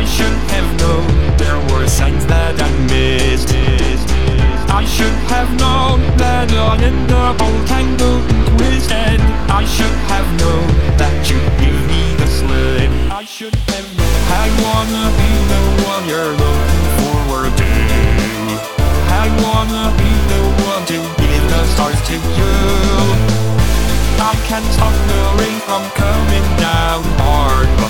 I should have known there were signs that I missed. I should have known that all in the all tangled and twisted. I should have known that you give me the slip. I should have known. I wanna be the one you're looking forward to. I wanna be the one to give the stars to you. I can't stop the rain from coming down hard.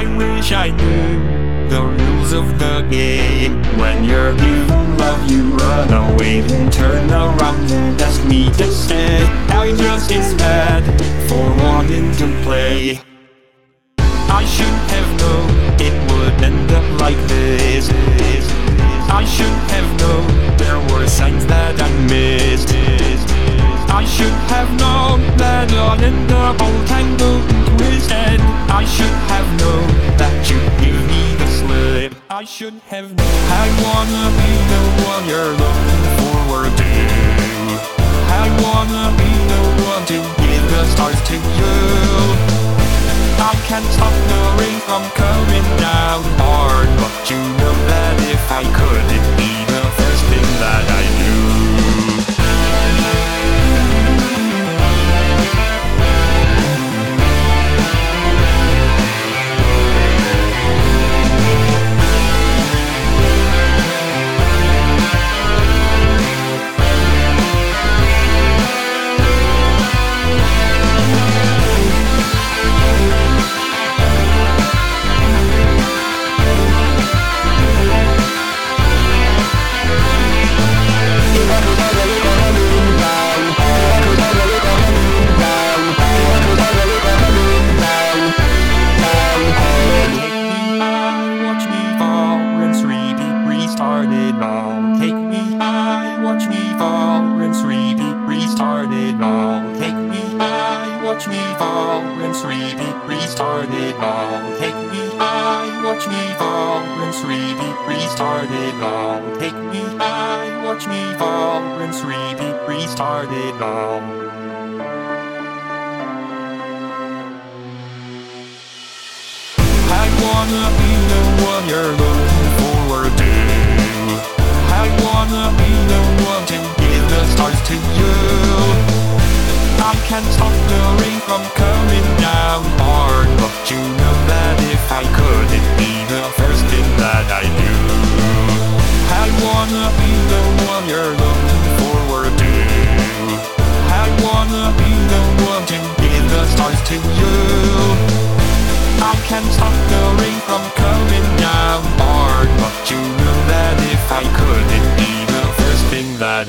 I wish I knew the rules of the game. When you're given love, you run away, and turn around and ask me to stay. I just is bad for wanting to play. I should have known I should have known. I wanna be the one you're looking forward to. I wanna be the one to give the stars to you. I can't stop the rain from coming down hard, but you know that if I could, rinse, repeat, restart it all. Take me high, watch me fall, rinse, repeat, restart it all. Take me high, watch me fall, rinse, repeat, restart it all. I wanna be the one you're looking forward to. I wanna be the one to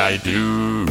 I do.